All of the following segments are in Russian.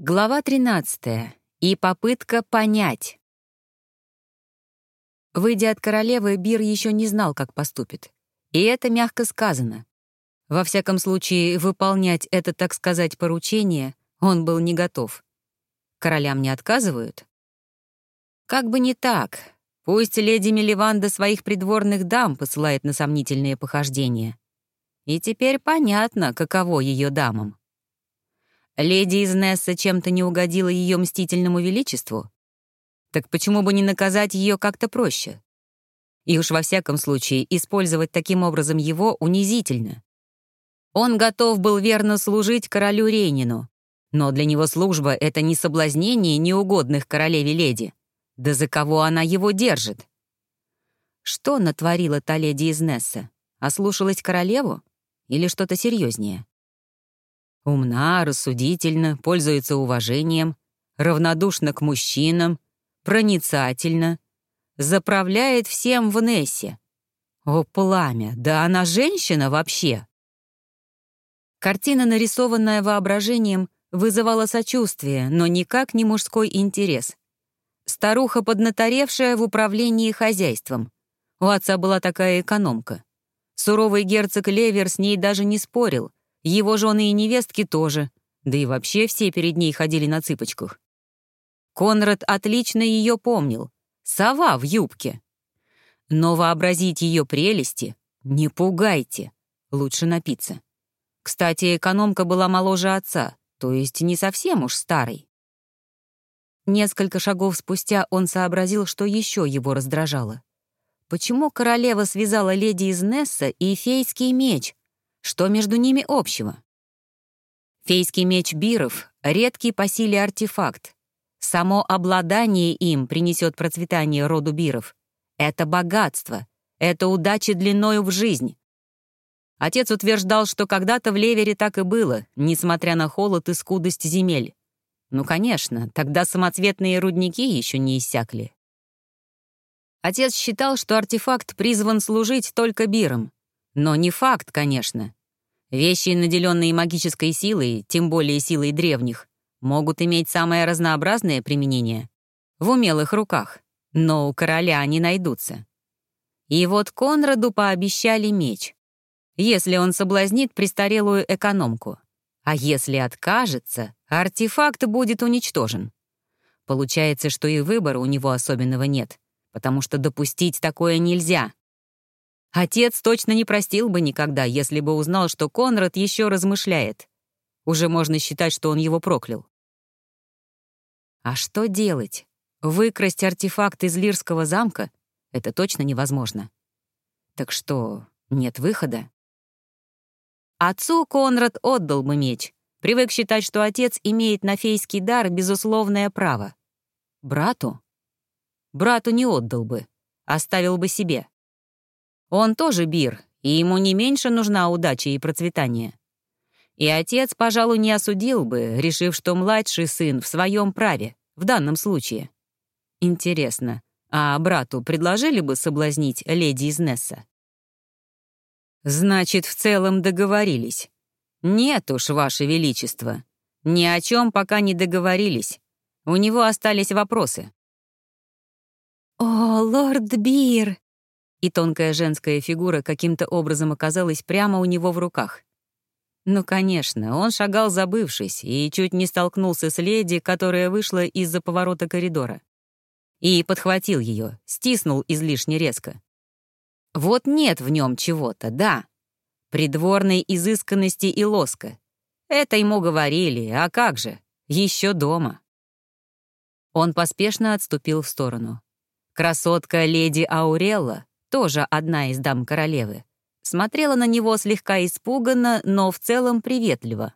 Глава 13. И попытка понять. Выйдя от королевы, Бир еще не знал, как поступит. И это мягко сказано. Во всяком случае, выполнять это, так сказать, поручение он был не готов. Королям не отказывают? Как бы не так. Пусть леди Меливанда своих придворных дам посылает на сомнительные похождения. И теперь понятно, каково ее дамам. Леди из Несса чем-то не угодила ее мстительному величеству? Так почему бы не наказать ее как-то проще? И уж во всяком случае использовать таким образом его унизительно. Он готов был верно служить королю Рейнину, но для него служба — это не соблазнение неугодных королеве леди. Да за кого она его держит? Что натворила та леди из Несса? Ослушалась королеву? Или что-то серьезнее? Умна, рассудительна, пользуется уважением, равнодушна к мужчинам, проницательна, заправляет всем в Нессе. О, пламя, да она женщина вообще! Картина, нарисованная воображением, вызывала сочувствие, но никак не мужской интерес. Старуха, поднаторевшая в управлении хозяйством. У отца была такая экономка. Суровый герцог Левер с ней даже не спорил — его жены и невестки тоже, да и вообще все перед ней ходили на цыпочках. Конрад отлично ее помнил. Сова в юбке. Но вообразить ее прелести не пугайте. Лучше напиться. Кстати, экономка была моложе отца, то есть не совсем уж старой. Несколько шагов спустя он сообразил, что еще его раздражало. Почему королева связала леди из Несса и фейский меч, что между ними общего? Фейский меч Биров — редкий по силе артефакт. Само обладание им принесет процветание роду Биров. Это богатство, это удача длиною в жизнь. Отец утверждал, что когда-то в Левере так и было, несмотря на холод и скудость земель. Ну, конечно, тогда самоцветные рудники еще не иссякли. Отец считал, что артефакт призван служить только Бирам, но не факт, конечно. Вещи, наделенные магической силой, тем более силой древних, могут иметь самое разнообразное применение в умелых руках, но у короля они найдутся. И вот Конраду пообещали меч. Если он соблазнит престарелую экономку. А если откажется, артефакт будет уничтожен. Получается, что и выбора у него особенного нет, потому что допустить такое нельзя. Отец точно не простил бы никогда, если бы узнал, что Конрад еще размышляет. Уже можно считать, что он его проклял. А что делать? Выкрасть артефакт из Лирского замка — это точно невозможно. Так что, нет выхода? Отцу Конрад отдал бы меч. Привык считать, что отец имеет на фейский дар безусловное право. Брату? Брату не отдал бы, оставил бы себе. Он тоже бир, и ему не меньше нужна удача и процветание. И отец, пожалуй, не осудил бы, решив, что младший сын в своем праве, в данном случае. Интересно, а брату предложили бы соблазнить леди из Несса? Значит, в целом договорились. Нет уж, Ваше Величество. Ни о чем пока не договорились. У него остались вопросы. «О, лорд Бир!» И тонкая женская фигура каким-то образом оказалась прямо у него в руках. Ну, конечно, он шагал забывшись и чуть не столкнулся с леди, которая вышла из-за поворота коридора. И подхватил ее, стиснул излишне резко. Вот нет в нем чего-то, да. Придворной изысканности и лоска. Это ему говорили, а как же, еще дома. Он поспешно отступил в сторону. Красотка леди Аурелла тоже одна из дам королевы, смотрела на него слегка испуганно, но в целом приветливо.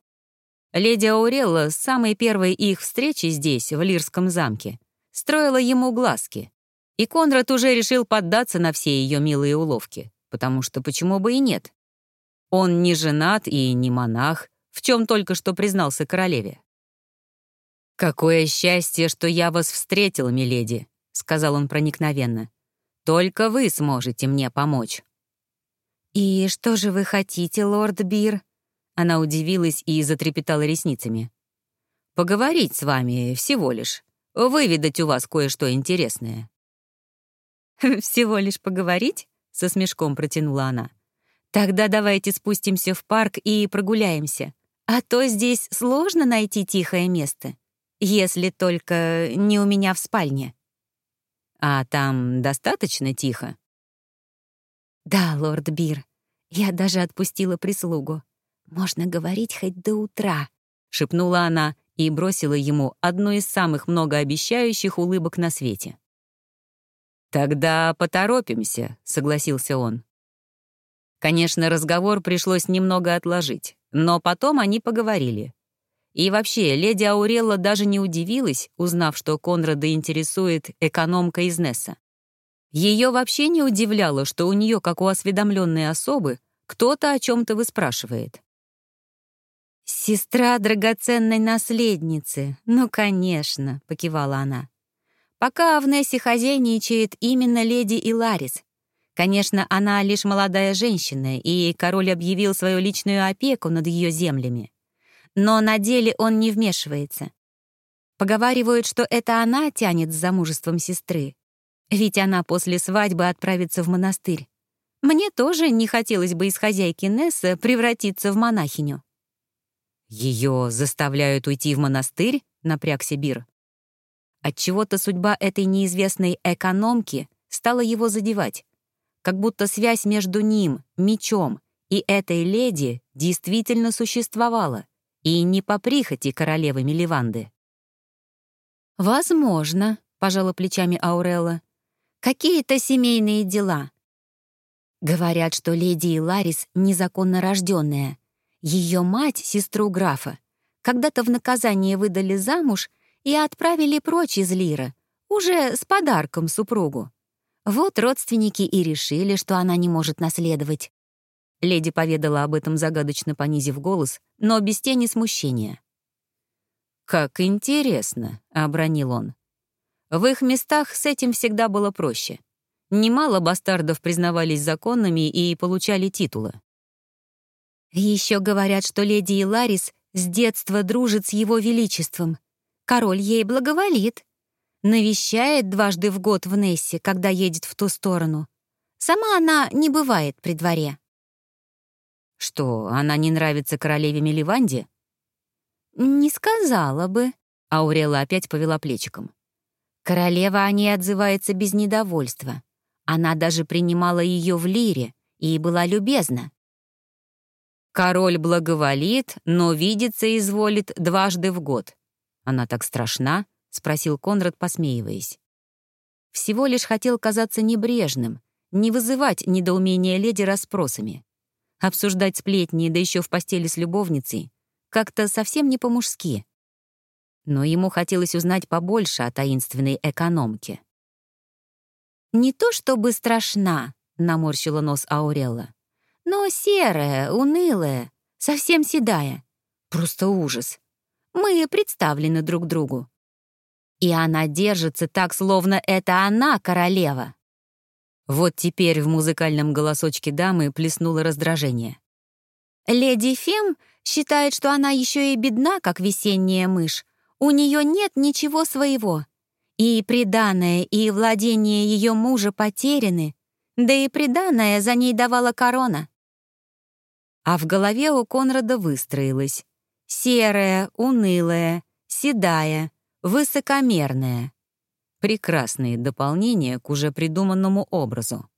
Леди Аурелла с самой первой их встречи здесь, в Лирском замке, строила ему глазки. И Конрад уже решил поддаться на все ее милые уловки, потому что почему бы и нет. Он не женат и не монах, в чем только что признался королеве. «Какое счастье, что я вас встретил, миледи», — сказал он проникновенно. Только вы сможете мне помочь». «И что же вы хотите, лорд Бир?» Она удивилась и затрепетала ресницами. Поговорить с вами всего лишь. Выведать у вас кое-что интересное». «Всего лишь поговорить?» — со смешком протянула она. «Тогда давайте спустимся в парк и прогуляемся. А то здесь сложно найти тихое место, если только не у меня в спальне». «А там достаточно тихо?» «Да, лорд Бир. Я даже отпустила прислугу. Можно говорить хоть до утра», — шепнула она и бросила ему одну из самых многообещающих улыбок на свете. «Тогда поторопимся», — согласился он. Конечно, разговор пришлось немного отложить, но потом они поговорили. И вообще, леди Аурелла даже не удивилась, узнав, что Конрада интересует экономка из Несса. Ее вообще не удивляло, что у нее, как у осведомленной особы, кто-то о чем-то выспрашивает. «Сестра драгоценной наследницы, ну, конечно», — покивала она. «Пока в Нессе хозяйничает именно леди Иларис. Конечно, она лишь молодая женщина, и король объявил свою личную опеку над ее землями. Но на деле он не вмешивается. Поговаривают, что это она тянет с замужеством сестры. Ведь она после свадьбы отправится в монастырь. Мне тоже не хотелось бы из хозяйки Несса превратиться в монахиню. Ее заставляют уйти в монастырь? напрягся Бир. Отчего-то судьба этой неизвестной экономки стала его задевать. Как будто связь между ним, мечом, и этой леди действительно существовала, и не по прихоти королевы Меливанды. «Возможно», — пожала плечами Аурелла. «Какие-то семейные дела». Говорят, что леди Ларис незаконно рожденная, ее мать, сестру графа, когда-то в наказание выдали замуж и отправили прочь из Лира, уже с подарком супругу. Вот родственники и решили, что она не может наследовать. Леди поведала об этом загадочно понизив голос, но без тени смущения. «Как интересно», — обронил он. В их местах с этим всегда было проще. Немало бастардов признавались законными и получали титулы. Еще говорят, что леди Иларис с детства дружит с его величеством. Король ей благоволит. Навещает дважды в год в Нессе, когда едет в ту сторону. Сама она не бывает при дворе. Что, она не нравится королеве Меливанде? Не сказала бы. Аурела опять повела плечиком. Королева о ней отзывается без недовольства. Она даже принимала ее в лире и была любезна. Король благоволит, но видеться изволит дважды в год. Она так страшна? — спросил Конрад, посмеиваясь. Всего лишь хотел казаться небрежным, не вызывать недоумения леди расспросами. Обсуждать сплетни, да еще в постели с любовницей, как-то совсем не по-мужски. Но ему хотелось узнать побольше о таинственной экономке. «Не то чтобы страшна», — наморщила нос Аурелла но серая, унылая, совсем седая. Просто ужас. Мы представлены друг другу. И она держится так, словно это она королева. Вот теперь в музыкальном голосочке дамы плеснуло раздражение. Леди Фем считает, что она еще и бедна, как весенняя мышь. У нее нет ничего своего. И приданное, и владение ее мужа потеряны, да и приданное за ней давала корона. А в голове у Конрада выстроилась серая, унылая, седая, высокомерная. Прекрасные дополнения к уже придуманному образу.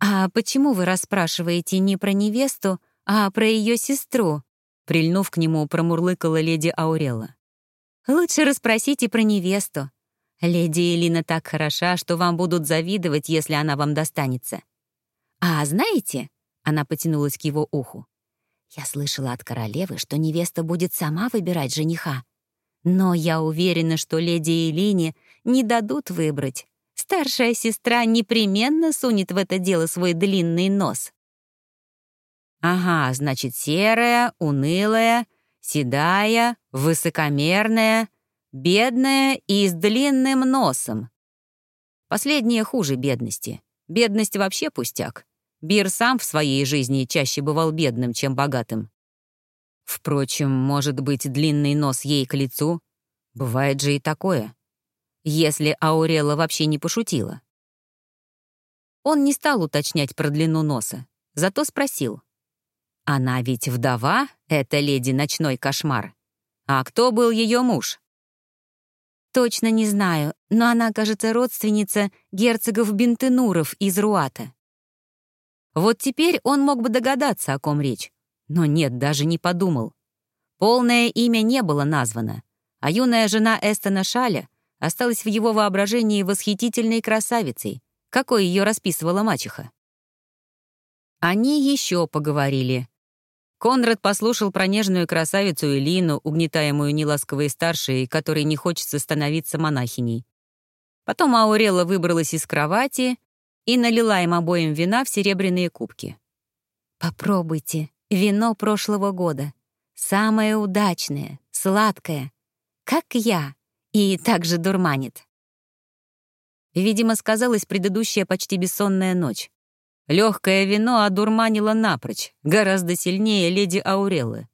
«А почему вы расспрашиваете не про невесту, а про ее сестру?» Прильнув к нему, промурлыкала леди Аурела. «Лучше расспросите про невесту. Леди Элина так хороша, что вам будут завидовать, если она вам достанется. А знаете, она потянулась к его уху. «Я слышала от королевы, что невеста будет сама выбирать жениха. Но я уверена, что леди Элине не дадут выбрать. Старшая сестра непременно сунет в это дело свой длинный нос». «Ага, значит, серая, унылая, седая, высокомерная, бедная и с длинным носом. Последнее хуже бедности. Бедность вообще пустяк. Бир сам в своей жизни чаще бывал бедным, чем богатым. Впрочем, может быть, длинный нос ей к лицу? Бывает же и такое. Если Аурела вообще не пошутила. Он не стал уточнять про длину носа, зато спросил. «Она ведь вдова, это леди Ночной Кошмар. А кто был ее муж?» «Точно не знаю, но она, кажется, родственница герцогов Бентенуров из Руата». Вот теперь он мог бы догадаться, о ком речь. Но нет, даже не подумал. Полное имя не было названо, а юная жена Эстона Шаля осталась в его воображении восхитительной красавицей, какой ее расписывала мачеха. Они еще поговорили. Конрад послушал про нежную красавицу Элину, угнетаемую неласковой старшей, которой не хочется становиться монахиней. Потом Аурела выбралась из кровати и налила им обоим вина в серебряные кубки. «Попробуйте», Вино прошлого года. Самое удачное, сладкое. Как я. И также дурманит. Видимо, сказалась предыдущая почти бессонная ночь. Легкое вино одурманило напрочь, гораздо сильнее леди Ауреллы.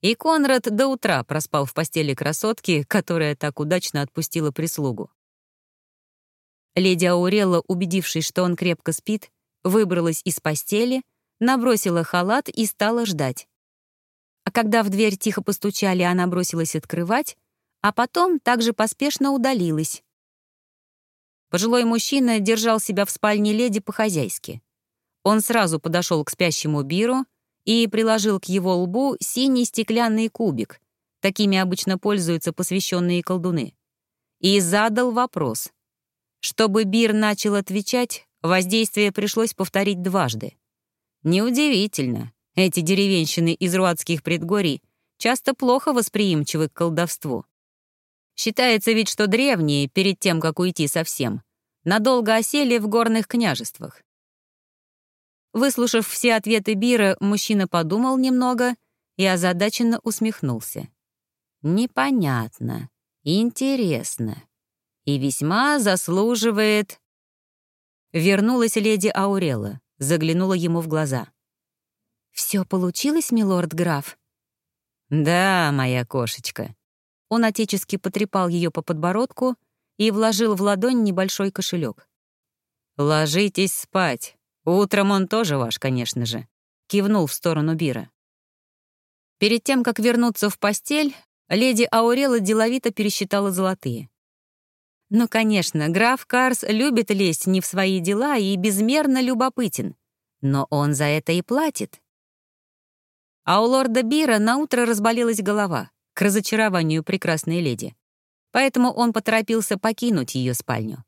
И Конрад до утра проспал в постели красотки, которая так удачно отпустила прислугу. Леди Аурелла, убедившись, что он крепко спит, выбралась из постели — набросила халат и стала ждать. А когда в дверь тихо постучали, она бросилась открывать, а потом также поспешно удалилась. Пожилой мужчина держал себя в спальне леди по-хозяйски. Он сразу подошел к спящему Биру и приложил к его лбу синий стеклянный кубик, такими обычно пользуются посвященные колдуны, и задал вопрос. Чтобы Бир начал отвечать, воздействие пришлось повторить дважды. Неудивительно. Эти деревенщины из руатских предгорий часто плохо восприимчивы к колдовству. Считается ведь, что древние, перед тем, как уйти совсем, надолго осели в горных княжествах. Выслушав все ответы Бира, мужчина подумал немного и озадаченно усмехнулся. «Непонятно, интересно и весьма заслуживает...» Вернулась леди Аурела заглянула ему в глаза. «Все получилось, милорд граф?» «Да, моя кошечка». Он отечески потрепал ее по подбородку и вложил в ладонь небольшой кошелек. «Ложитесь спать. Утром он тоже ваш, конечно же», — кивнул в сторону Бира. Перед тем, как вернуться в постель, леди Аурела деловито пересчитала золотые. Ну, конечно, граф Карс любит лезть не в свои дела и безмерно любопытен. Но он за это и платит. А у лорда Бира наутро разболелась голова, к разочарованию прекрасной леди. Поэтому он поторопился покинуть ее спальню.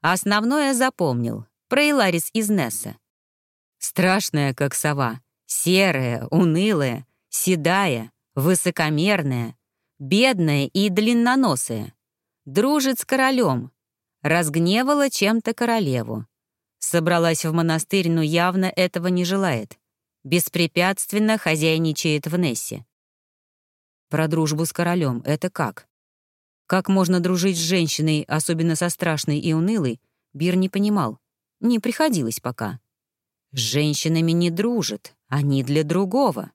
Основное запомнил. Про Иларис из Несса. Страшная, как сова. Серая, унылая, седая, высокомерная, бедная и длинноносая дружит с королем, разгневала чем-то королеву. Собралась в монастырь, но явно этого не желает. Беспрепятственно хозяйничает в Нессе. Про дружбу с королем — это как? Как можно дружить с женщиной, особенно со страшной и унылой, Бир не понимал. Не приходилось пока. С женщинами не дружат, они для другого.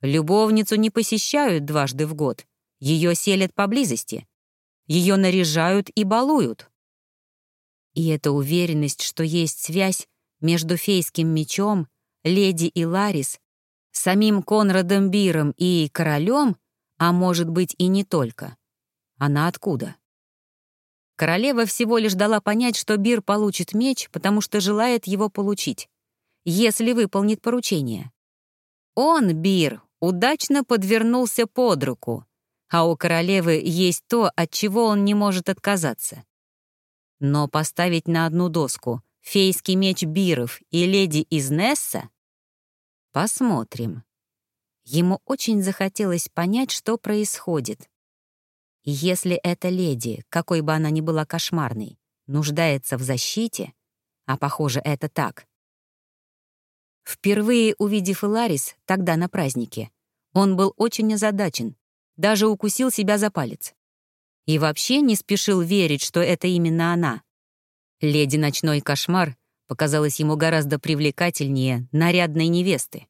Любовницу не посещают дважды в год, ее селят поблизости. Ее наряжают и балуют. И эта уверенность, что есть связь между фейским мечом, леди и Ларис, самим Конрадом Биром и королем, а может быть и не только. Она откуда? Королева всего лишь дала понять, что Бир получит меч, потому что желает его получить, если выполнит поручение. Он, Бир, удачно подвернулся под руку, а у королевы есть то, от чего он не может отказаться. Но поставить на одну доску фейский меч Биров и леди из Несса? Посмотрим. Ему очень захотелось понять, что происходит. Если эта леди, какой бы она ни была кошмарной, нуждается в защите, а похоже, это так. Впервые увидев Иларис тогда на празднике, он был очень озадачен, даже укусил себя за палец. И вообще не спешил верить, что это именно она. Леди Ночной Кошмар показалась ему гораздо привлекательнее нарядной невесты.